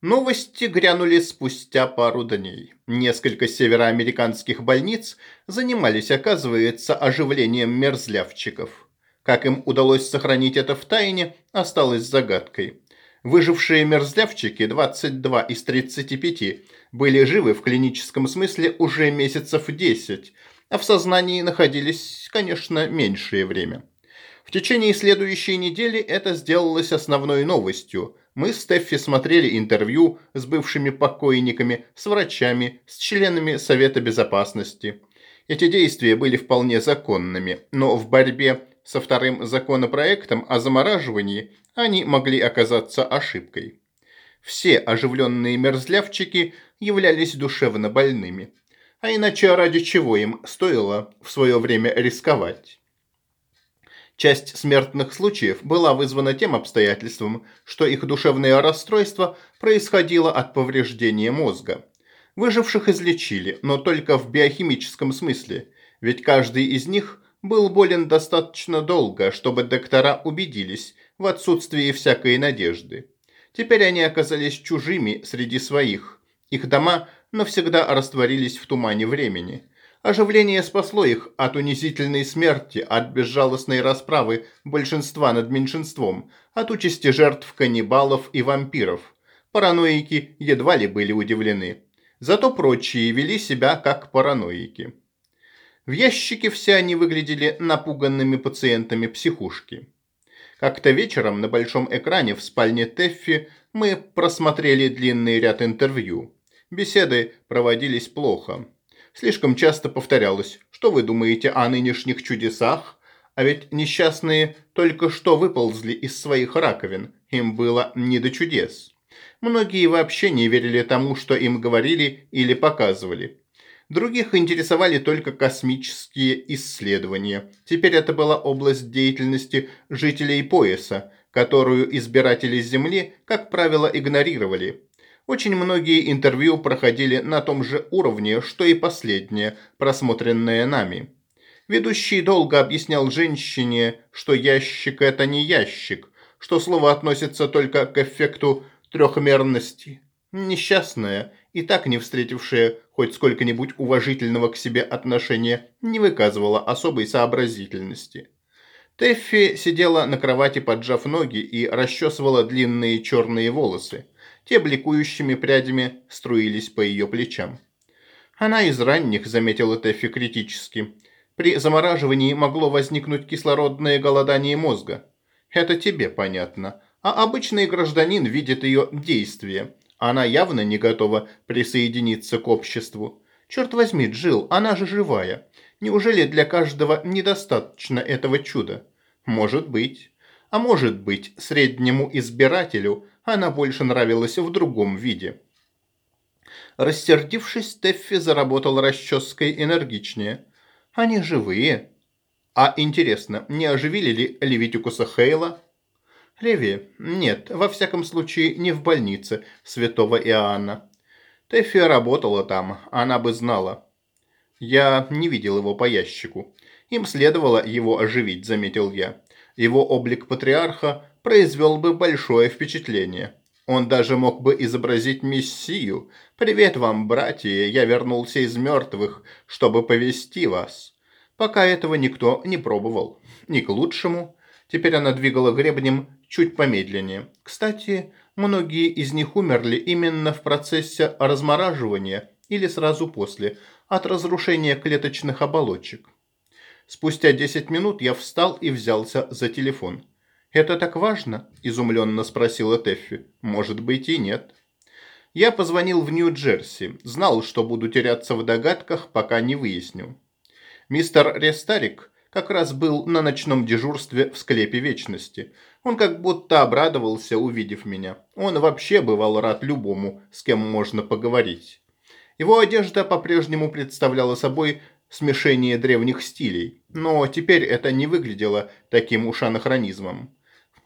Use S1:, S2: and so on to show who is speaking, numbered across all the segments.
S1: Новости грянули спустя пару дней. Несколько североамериканских больниц занимались, оказывается, оживлением мерзлявчиков. Как им удалось сохранить это в тайне, осталось загадкой. Выжившие мерзлявчики, 22 из 35, были живы в клиническом смысле уже месяцев 10, а в сознании находились, конечно, меньшее время. В течение следующей недели это сделалось основной новостью – мы с Стеффи смотрели интервью с бывшими покойниками, с врачами, с членами Совета Безопасности. Эти действия были вполне законными, но в борьбе со вторым законопроектом о замораживании они могли оказаться ошибкой. Все оживленные мерзлявчики являлись душевно больными. А иначе ради чего им стоило в свое время рисковать? Часть смертных случаев была вызвана тем обстоятельством, что их душевное расстройство происходило от повреждения мозга. Выживших излечили, но только в биохимическом смысле, ведь каждый из них был болен достаточно долго, чтобы доктора убедились в отсутствии всякой надежды. Теперь они оказались чужими среди своих. Их дома навсегда растворились в тумане времени – Оживление спасло их от унизительной смерти, от безжалостной расправы большинства над меньшинством, от участи жертв каннибалов и вампиров. Параноики едва ли были удивлены. Зато прочие вели себя как параноики. В ящике все они выглядели напуганными пациентами психушки. Как-то вечером на большом экране в спальне Теффи мы просмотрели длинный ряд интервью. Беседы проводились плохо. Слишком часто повторялось, что вы думаете о нынешних чудесах, а ведь несчастные только что выползли из своих раковин, им было не до чудес. Многие вообще не верили тому, что им говорили или показывали. Других интересовали только космические исследования. Теперь это была область деятельности жителей пояса, которую избиратели Земли, как правило, игнорировали. Очень многие интервью проходили на том же уровне, что и последнее, просмотренное нами. Ведущий долго объяснял женщине, что ящик – это не ящик, что слово относится только к эффекту трехмерности. Несчастная, и так не встретившая хоть сколько-нибудь уважительного к себе отношения, не выказывала особой сообразительности. Тэффи сидела на кровати, поджав ноги, и расчесывала длинные черные волосы – те бликующими прядями струились по ее плечам. Она из ранних, заметила Тэффи критически. При замораживании могло возникнуть кислородное голодание мозга. Это тебе понятно. А обычный гражданин видит ее действие. Она явно не готова присоединиться к обществу. Черт возьми, Джилл, она же живая. Неужели для каждого недостаточно этого чуда? Может быть. А может быть, среднему избирателю она больше нравилась в другом виде. Рассердившись, Стеффи заработал расческой энергичнее. Они живые. А интересно, не оживили ли Левитикуса Хейла? Леви? Нет, во всяком случае, не в больнице святого Иоанна. Тэффи работала там, она бы знала. Я не видел его по ящику. Им следовало его оживить, заметил я. Его облик патриарха произвел бы большое впечатление. Он даже мог бы изобразить мессию. «Привет вам, братья, я вернулся из мертвых, чтобы повести вас». Пока этого никто не пробовал. Ни к лучшему. Теперь она двигала гребнем чуть помедленнее. Кстати, многие из них умерли именно в процессе размораживания или сразу после, от разрушения клеточных оболочек. Спустя 10 минут я встал и взялся за телефон. «Это так важно?» – изумленно спросила Тэффи. «Может быть и нет». Я позвонил в Нью-Джерси. Знал, что буду теряться в догадках, пока не выясню. Мистер Рестарик как раз был на ночном дежурстве в склепе Вечности. Он как будто обрадовался, увидев меня. Он вообще бывал рад любому, с кем можно поговорить. Его одежда по-прежнему представляла собой смешение древних стилей, но теперь это не выглядело таким уж анахронизмом.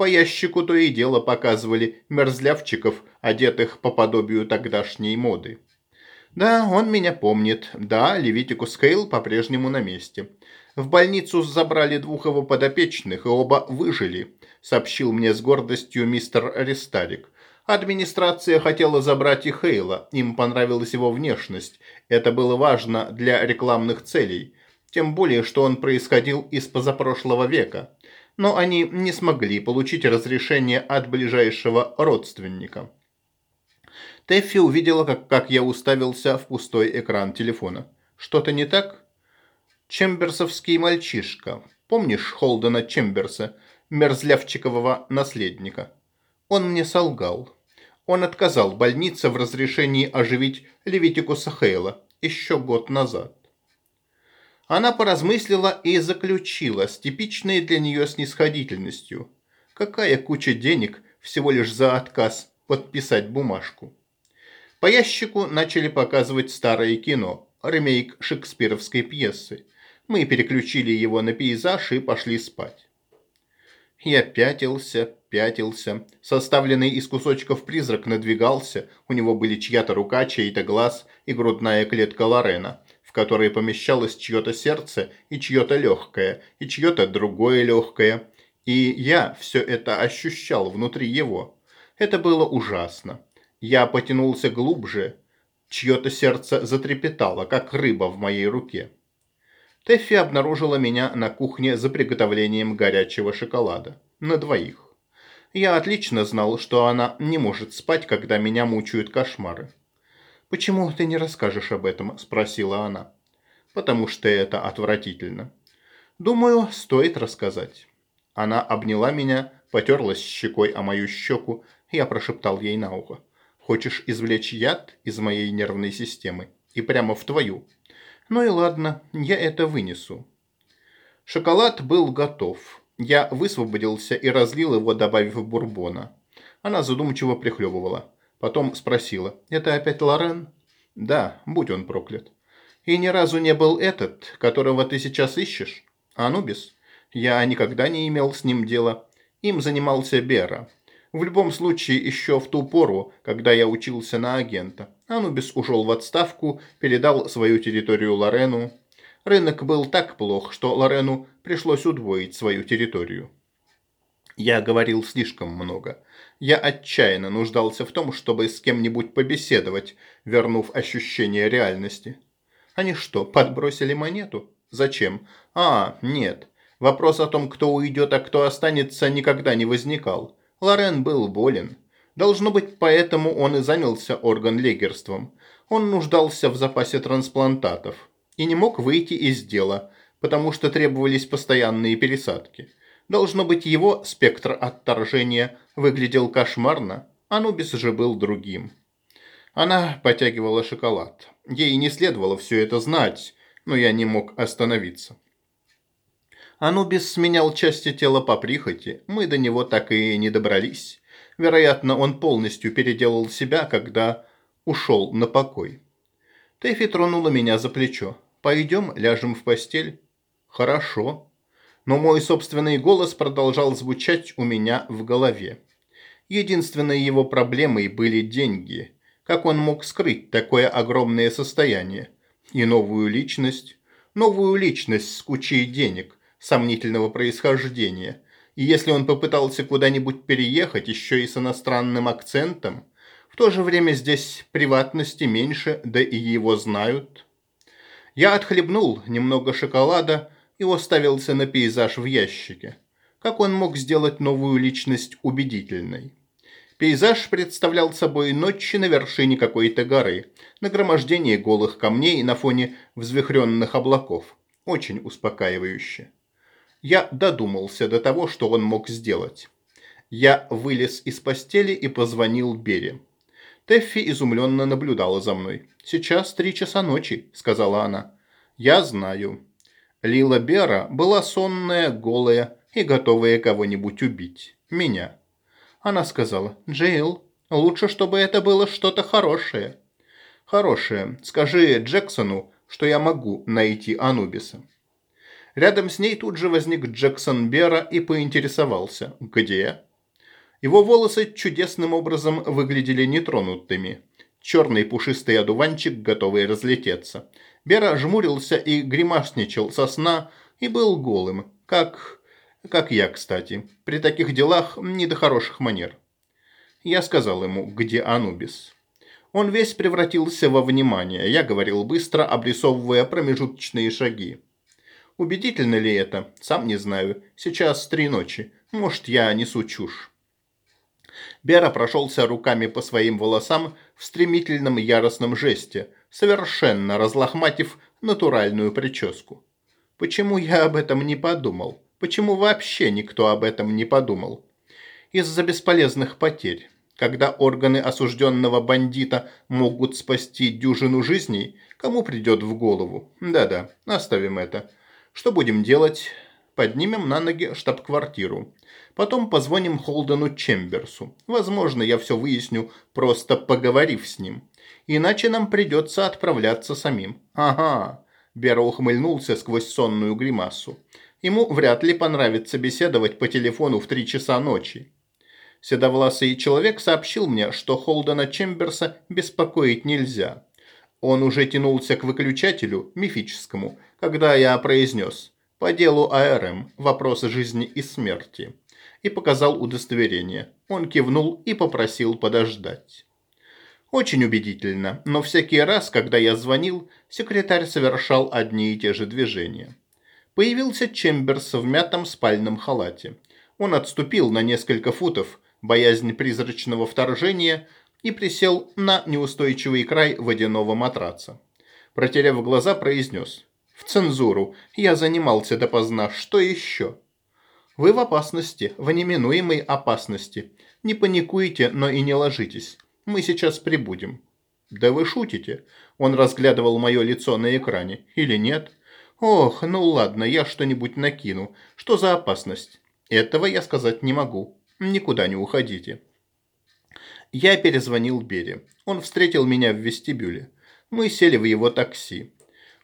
S1: По ящику то и дело показывали мерзлявчиков, одетых по подобию тогдашней моды. Да, он меня помнит. Да, Левитикус Хейл по-прежнему на месте. В больницу забрали двух его подопечных, и оба выжили, сообщил мне с гордостью мистер Рестарик. Администрация хотела забрать и Хейла, им понравилась его внешность. Это было важно для рекламных целей, тем более, что он происходил из позапрошлого века. Но они не смогли получить разрешение от ближайшего родственника. Тэффи увидела, как, как я уставился в пустой экран телефона. Что-то не так? Чемберсовский мальчишка. Помнишь Холдена Чемберса, мерзлявчикового наследника? Он мне солгал. Он отказал больнице в разрешении оживить Левитикуса Хейла еще год назад. Она поразмыслила и заключила с типичной для нее снисходительностью. Какая куча денег всего лишь за отказ подписать бумажку. По ящику начали показывать старое кино, ремейк шекспировской пьесы. Мы переключили его на пейзаж и пошли спать. Я пятился, пятился. Составленный из кусочков призрак надвигался. У него были чья-то рука, чей-то глаз и грудная клетка Лорена, в которой помещалось чье-то сердце и чье-то легкое, и чье-то другое легкое. И я все это ощущал внутри его. Это было ужасно. Я потянулся глубже. Чье-то сердце затрепетало, как рыба в моей руке. Тэффи обнаружила меня на кухне за приготовлением горячего шоколада. На двоих. Я отлично знал, что она не может спать, когда меня мучают кошмары. «Почему ты не расскажешь об этом?» – спросила она. «Потому что это отвратительно». «Думаю, стоит рассказать». Она обняла меня, потерлась щекой о мою щеку, я прошептал ей на ухо. «Хочешь извлечь яд из моей нервной системы? И прямо в твою?» Ну и ладно, я это вынесу. Шоколад был готов. Я высвободился и разлил его, добавив бурбона. Она задумчиво прихлебывала. Потом спросила, «Это опять Лорен?» «Да, будь он проклят». «И ни разу не был этот, которого ты сейчас ищешь?» «Анубис?» «Я никогда не имел с ним дела. Им занимался Бера. В любом случае, еще в ту пору, когда я учился на агента. Анубис ушел в отставку, передал свою территорию Лорену. Рынок был так плох, что Лорену пришлось удвоить свою территорию. Я говорил слишком много. Я отчаянно нуждался в том, чтобы с кем-нибудь побеседовать, вернув ощущение реальности. Они что, подбросили монету? Зачем? А, нет. Вопрос о том, кто уйдет, а кто останется, никогда не возникал. Лорен был болен. Должно быть, поэтому он и занялся органлегерством. Он нуждался в запасе трансплантатов и не мог выйти из дела, потому что требовались постоянные пересадки. Должно быть, его спектр отторжения выглядел кошмарно, Анубис же был другим. Она потягивала шоколад. Ей не следовало все это знать, но я не мог остановиться. Анубис сменял части тела по прихоти, мы до него так и не добрались. Вероятно, он полностью переделал себя, когда ушел на покой. Тэфи тронула меня за плечо. «Пойдем, ляжем в постель?» «Хорошо». Но мой собственный голос продолжал звучать у меня в голове. Единственной его проблемой были деньги. Как он мог скрыть такое огромное состояние? И новую личность? Новую личность с кучей денег – сомнительного происхождения, и если он попытался куда-нибудь переехать еще и с иностранным акцентом, в то же время здесь приватности меньше, да и его знают. Я отхлебнул немного шоколада и уставился на пейзаж в ящике. Как он мог сделать новую личность убедительной? Пейзаж представлял собой ночи на вершине какой-то горы, нагромождение голых камней на фоне взвихренных облаков. Очень успокаивающе. Я додумался до того, что он мог сделать. Я вылез из постели и позвонил Бере. Тэффи изумленно наблюдала за мной. «Сейчас три часа ночи», — сказала она. «Я знаю». Лила Бера была сонная, голая и готовая кого-нибудь убить. Меня. Она сказала, «Джейл, лучше, чтобы это было что-то хорошее». «Хорошее. Скажи Джексону, что я могу найти Анубиса». Рядом с ней тут же возник Джексон Бера и поинтересовался «Где?». Его волосы чудесным образом выглядели нетронутыми. Черный пушистый одуванчик, готовый разлететься. Бера жмурился и гримасничал со сна и был голым, как... как я, кстати. При таких делах не до хороших манер. Я сказал ему, где Анубис. Он весь превратился во внимание. Я говорил быстро, обрисовывая промежуточные шаги. Убедительно ли это? Сам не знаю. Сейчас три ночи. Может, я несу чушь. Бера прошелся руками по своим волосам в стремительном яростном жесте, совершенно разлохматив натуральную прическу. Почему я об этом не подумал? Почему вообще никто об этом не подумал? Из-за бесполезных потерь. Когда органы осужденного бандита могут спасти дюжину жизней, кому придет в голову? Да-да, оставим это. Что будем делать? Поднимем на ноги штаб-квартиру. Потом позвоним Холдену Чемберсу. Возможно, я все выясню, просто поговорив с ним. Иначе нам придется отправляться самим. Ага. Бера ухмыльнулся сквозь сонную гримасу. Ему вряд ли понравится беседовать по телефону в три часа ночи. Седовласый человек сообщил мне, что Холдена Чемберса беспокоить нельзя. Он уже тянулся к выключателю, мифическому, когда я произнес «По делу АРМ. Вопросы жизни и смерти» и показал удостоверение. Он кивнул и попросил подождать. Очень убедительно, но всякий раз, когда я звонил, секретарь совершал одни и те же движения. Появился Чемберс в мятом спальном халате. Он отступил на несколько футов, боязнь призрачного вторжения, и присел на неустойчивый край водяного матраца. Протерев глаза, произнес. «В цензуру. Я занимался допоздна. Что еще?» Вы в опасности, в неминуемой опасности. Не паникуйте, но и не ложитесь. Мы сейчас прибудем». «Да вы шутите?» Он разглядывал мое лицо на экране. «Или нет?» «Ох, ну ладно, я что-нибудь накину. Что за опасность?» «Этого я сказать не могу. Никуда не уходите». Я перезвонил Бере. Он встретил меня в вестибюле. Мы сели в его такси.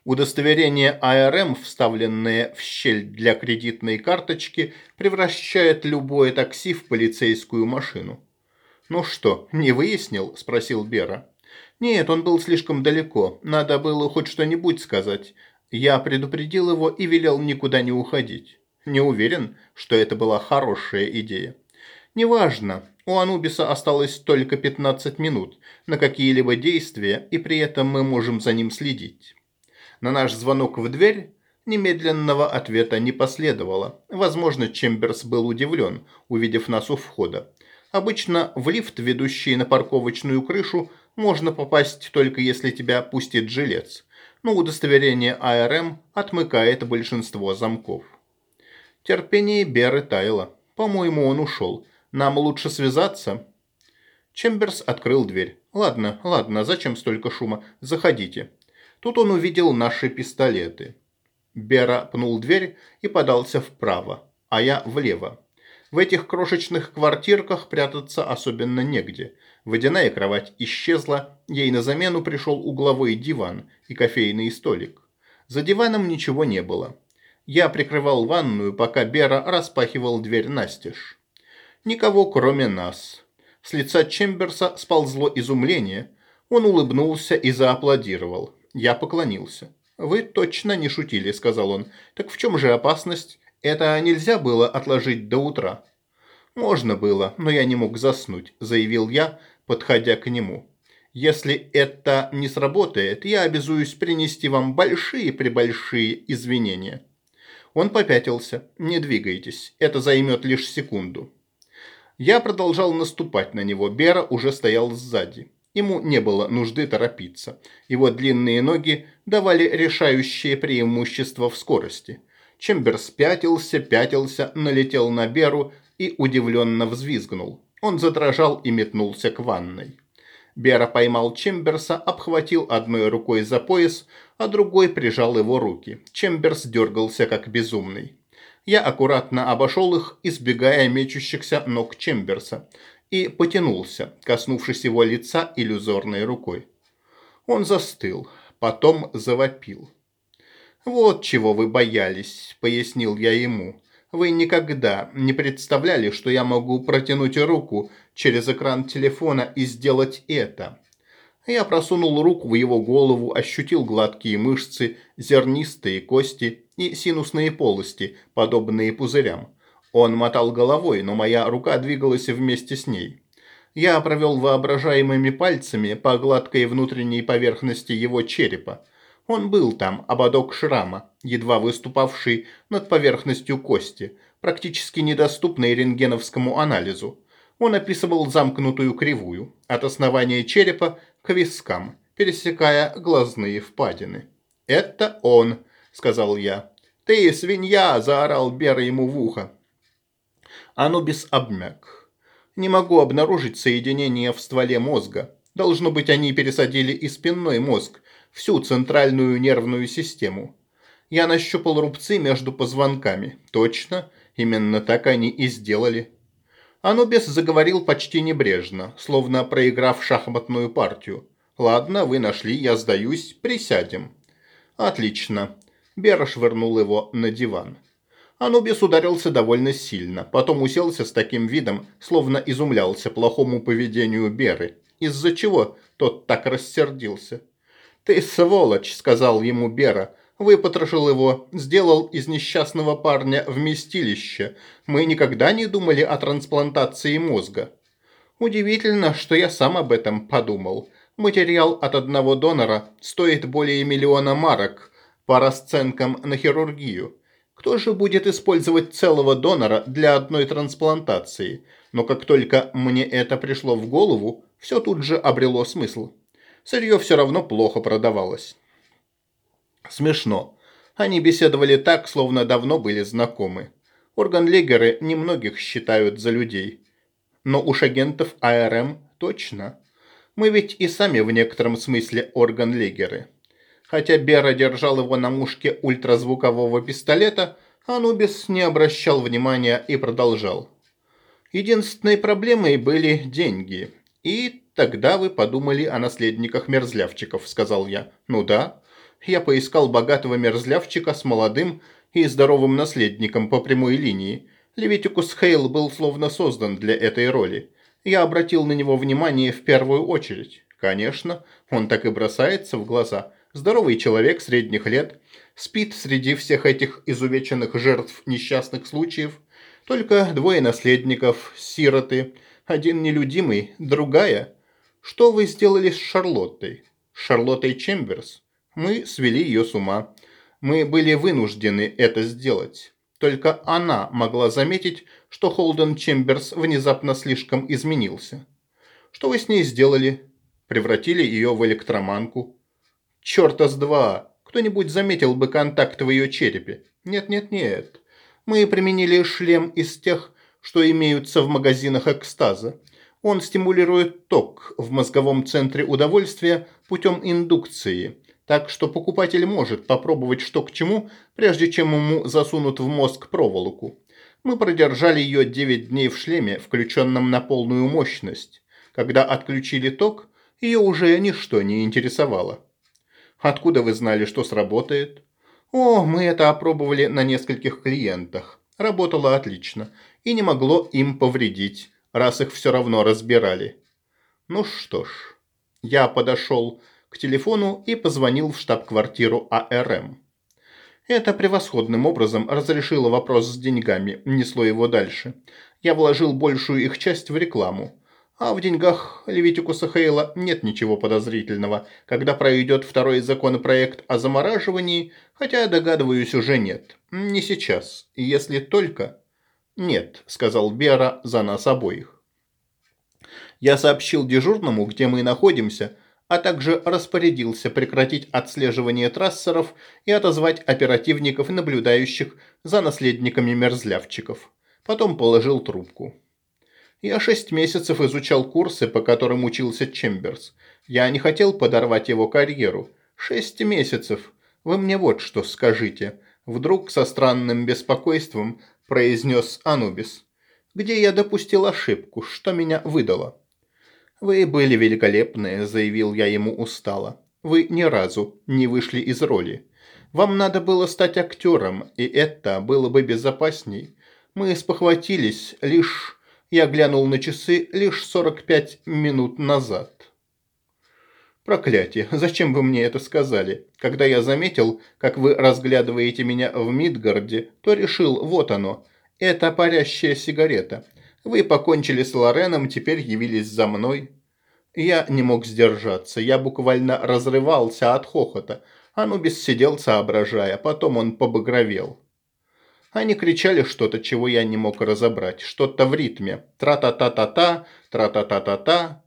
S1: Удостоверение АРМ, вставленное в щель для кредитной карточки, превращает любое такси в полицейскую машину. «Ну что, не выяснил?» – спросил Бера. «Нет, он был слишком далеко. Надо было хоть что-нибудь сказать. Я предупредил его и велел никуда не уходить. Не уверен, что это была хорошая идея. Неважно, у Анубиса осталось только 15 минут на какие-либо действия, и при этом мы можем за ним следить». На наш звонок в дверь немедленного ответа не последовало. Возможно, Чемберс был удивлен, увидев нас у входа. Обычно в лифт, ведущий на парковочную крышу, можно попасть только если тебя пустит жилец. Но удостоверение АРМ отмыкает большинство замков. Терпение Беры таяло. По-моему, он ушел. Нам лучше связаться. Чемберс открыл дверь. «Ладно, ладно, зачем столько шума? Заходите». Тут он увидел наши пистолеты. Бера пнул дверь и подался вправо, а я влево. В этих крошечных квартирках прятаться особенно негде. Водяная кровать исчезла, ей на замену пришел угловой диван и кофейный столик. За диваном ничего не было. Я прикрывал ванную, пока Бера распахивал дверь настежь. Никого, кроме нас. С лица Чемберса сползло изумление. Он улыбнулся и зааплодировал. Я поклонился. «Вы точно не шутили», – сказал он. «Так в чем же опасность? Это нельзя было отложить до утра». «Можно было, но я не мог заснуть», – заявил я, подходя к нему. «Если это не сработает, я обязуюсь принести вам большие-пребольшие извинения». Он попятился. «Не двигайтесь, это займет лишь секунду». Я продолжал наступать на него, Бера уже стоял сзади. Ему не было нужды торопиться. Его длинные ноги давали решающее преимущество в скорости. Чемберс пятился, пятился, налетел на Беру и удивленно взвизгнул. Он задрожал и метнулся к ванной. Бера поймал Чемберса, обхватил одной рукой за пояс, а другой прижал его руки. Чемберс дергался как безумный. Я аккуратно обошел их, избегая мечущихся ног Чемберса и потянулся, коснувшись его лица иллюзорной рукой. Он застыл, потом завопил. «Вот чего вы боялись», – пояснил я ему. «Вы никогда не представляли, что я могу протянуть руку через экран телефона и сделать это». Я просунул руку в его голову, ощутил гладкие мышцы, зернистые кости и синусные полости, подобные пузырям. Он мотал головой, но моя рука двигалась вместе с ней. Я провел воображаемыми пальцами по гладкой внутренней поверхности его черепа. Он был там, ободок шрама, едва выступавший над поверхностью кости, практически недоступный рентгеновскому анализу. Он описывал замкнутую кривую, от основания черепа к вискам, пересекая глазные впадины. «Это он», — сказал я. «Ты свинья!» – заорал Бера ему в ухо. Анубис обмяк. Не могу обнаружить соединение в стволе мозга. Должно быть, они пересадили и спинной мозг, всю центральную нервную систему. Я нащупал рубцы между позвонками. Точно, именно так они и сделали. Анубис заговорил почти небрежно, словно проиграв шахматную партию. «Ладно, вы нашли, я сдаюсь, присядем». «Отлично. Бера швырнул его на диван. Анубис ударился довольно сильно, потом уселся с таким видом, словно изумлялся плохому поведению Беры, из-за чего тот так рассердился. «Ты сволочь», — сказал ему Бера, выпотрошил его, сделал из несчастного парня вместилище. Мы никогда не думали о трансплантации мозга. Удивительно, что я сам об этом подумал. Материал от одного донора стоит более миллиона марок, по расценкам на хирургию. Кто же будет использовать целого донора для одной трансплантации? Но как только мне это пришло в голову, все тут же обрело смысл. Сырье все равно плохо продавалось. Смешно. Они беседовали так, словно давно были знакомы. Органлегеры немногих считают за людей. Но уж агентов АРМ точно. Мы ведь и сами в некотором смысле органлегеры. Хотя Бера держал его на мушке ультразвукового пистолета, Анубис не обращал внимания и продолжал. Единственной проблемой были деньги. И тогда вы подумали о наследниках мерзлявчиков, сказал я. Ну да. Я поискал богатого мерзлявчика с молодым и здоровым наследником по прямой линии. Левитикус Хейл был словно создан для этой роли. Я обратил на него внимание в первую очередь. Конечно, он так и бросается в глаза – Здоровый человек средних лет, спит среди всех этих изувеченных жертв несчастных случаев. Только двое наследников, сироты, один нелюдимый, другая. Что вы сделали с Шарлоттой? Шарлоттой Чемберс? Мы свели ее с ума. Мы были вынуждены это сделать. Только она могла заметить, что Холден Чемберс внезапно слишком изменился. Что вы с ней сделали? Превратили ее в электроманку. Черта с два! Кто-нибудь заметил бы контакт в ее черепе? Нет-нет-нет. Мы применили шлем из тех, что имеются в магазинах экстаза. Он стимулирует ток в мозговом центре удовольствия путем индукции, так что покупатель может попробовать что к чему, прежде чем ему засунут в мозг проволоку. Мы продержали ее 9 дней в шлеме, включенном на полную мощность. Когда отключили ток, ее уже ничто не интересовало. Откуда вы знали, что сработает? О, мы это опробовали на нескольких клиентах. Работало отлично. И не могло им повредить, раз их все равно разбирали. Ну что ж. Я подошел к телефону и позвонил в штаб-квартиру АРМ. Это превосходным образом разрешило вопрос с деньгами, несло его дальше. Я вложил большую их часть в рекламу. А в деньгах Левитикуса Хейла нет ничего подозрительного, когда пройдет второй законопроект о замораживании, хотя, догадываюсь, уже нет. Не сейчас, если только... «Нет», — сказал Бера за нас обоих. Я сообщил дежурному, где мы находимся, а также распорядился прекратить отслеживание трассеров и отозвать оперативников, наблюдающих за наследниками мерзлявчиков. Потом положил трубку. Я шесть месяцев изучал курсы, по которым учился Чемберс. Я не хотел подорвать его карьеру. Шесть месяцев. Вы мне вот что скажите. Вдруг со странным беспокойством произнес Анубис. Где я допустил ошибку? Что меня выдало? Вы были великолепны, заявил я ему устало. Вы ни разу не вышли из роли. Вам надо было стать актером, и это было бы безопасней. Мы спохватились лишь я глянул на часы лишь 45 минут назад. Проклятие, зачем вы мне это сказали? Когда я заметил, как вы разглядываете меня в Мидгарде, то решил, вот оно, это парящая сигарета. Вы покончили с Лореном, теперь явились за мной. Я не мог сдержаться, я буквально разрывался от хохота. Анубис сидел, соображая, потом он побагровел. Они кричали что-то, чего я не мог разобрать, что-то в ритме. Тра-та-та-та-та, тра-та-та-та-та.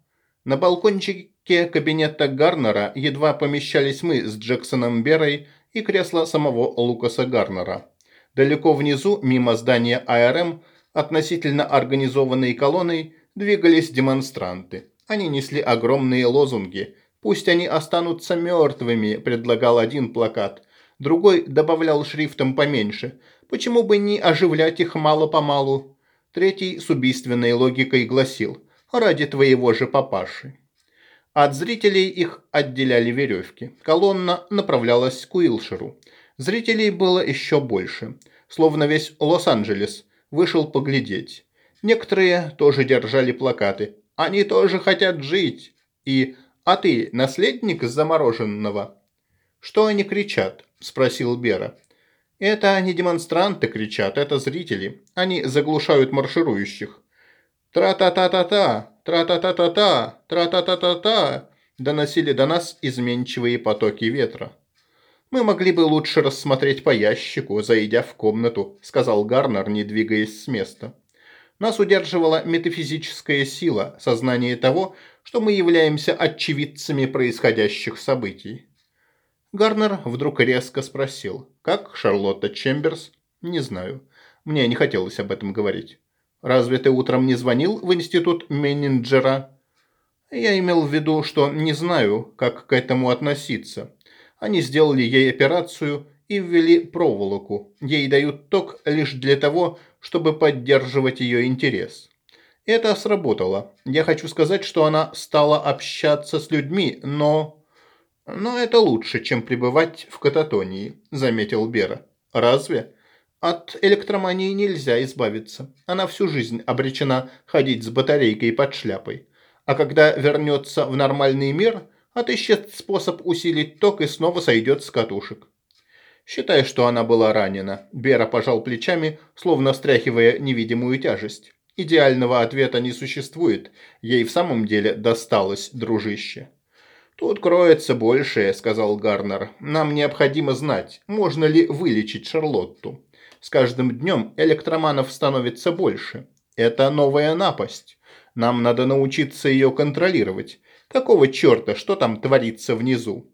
S1: На балкончике кабинета Гарнера едва помещались мы с Джексоном Берой и кресло самого Лукаса Гарнера. Далеко внизу, мимо здания АРМ, относительно организованной колонной, двигались демонстранты. Они несли огромные лозунги. «Пусть они останутся мертвыми», – предлагал один плакат. Другой добавлял шрифтом поменьше. «Почему бы не оживлять их мало-помалу?» Третий с убийственной логикой гласил «Ради твоего же папаши». От зрителей их отделяли веревки. Колонна направлялась к Уилшеру. Зрителей было еще больше. Словно весь Лос-Анджелес вышел поглядеть. Некоторые тоже держали плакаты они тоже хотят жить. И «А ты наследник замороженного?» «Что они кричат?» – спросил Бера. «Это не демонстранты кричат, это зрители. Они заглушают марширующих». «Тра-та-та-та-та! Тра-та-та-та-та! Тра-та-та-та-та!» доносили до нас изменчивые потоки ветра. «Мы могли бы лучше рассмотреть по ящику, зайдя в комнату», – сказал Гарнер, не двигаясь с места. Нас удерживала метафизическая сила, сознание того, что мы являемся очевидцами происходящих событий. Гарнер вдруг резко спросил, как Шарлотта Чемберс? Не знаю. Мне не хотелось об этом говорить. Разве ты утром не звонил в институт менеджера? Я имел в виду, что не знаю, как к этому относиться. Они сделали ей операцию и ввели проволоку. Ей дают ток лишь для того, чтобы поддерживать ее интерес. Это сработало. Я хочу сказать, что она стала общаться с людьми, но... Но это лучше, чем пребывать в кататонии, заметил Бера. Разве? От электромании нельзя избавиться. Она всю жизнь обречена ходить с батарейкой под шляпой. А когда вернется в нормальный мир, отыщет способ усилить ток и снова сойдет с катушек. Считая, что она была ранена, Бера пожал плечами, словно стряхивая невидимую тяжесть. Идеального ответа не существует, ей в самом деле досталось, дружище. «Тут кроется большее», — сказал Гарнер. «Нам необходимо знать, можно ли вылечить Шарлотту. С каждым днем электроманов становится больше. Это новая напасть. Нам надо научиться ее контролировать. Какого черта, что там творится внизу?»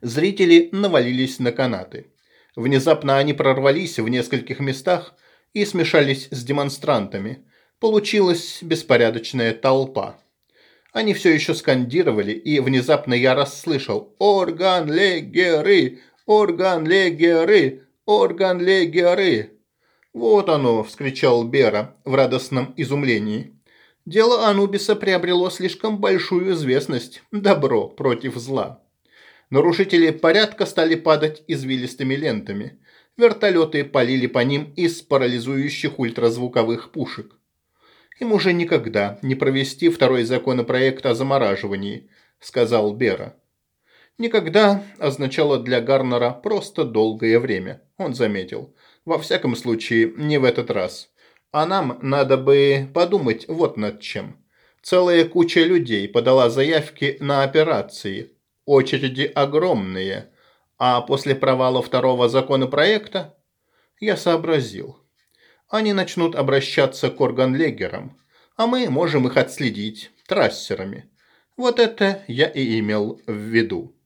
S1: Зрители навалились на канаты. Внезапно они прорвались в нескольких местах и смешались с демонстрантами. Получилась беспорядочная толпа. Они все еще скандировали, и внезапно я расслышал «Орган-легеры! Орган-легеры! Орган-легеры!» «Вот оно!» – вскричал Бера в радостном изумлении. Дело Анубиса приобрело слишком большую известность. Добро против зла. Нарушители порядка стали падать извилистыми лентами. Вертолеты полили по ним из парализующих ультразвуковых пушек. Им уже никогда не провести второй законопроект о замораживании, сказал Бера. Никогда означало для Гарнера просто долгое время, он заметил. Во всяком случае, не в этот раз. А нам надо бы подумать вот над чем. Целая куча людей подала заявки на операции, Очереди огромные, а после провала второго законопроекта я сообразил. Они начнут обращаться к органлегерам, а мы можем их отследить трассерами. Вот это я и имел в виду.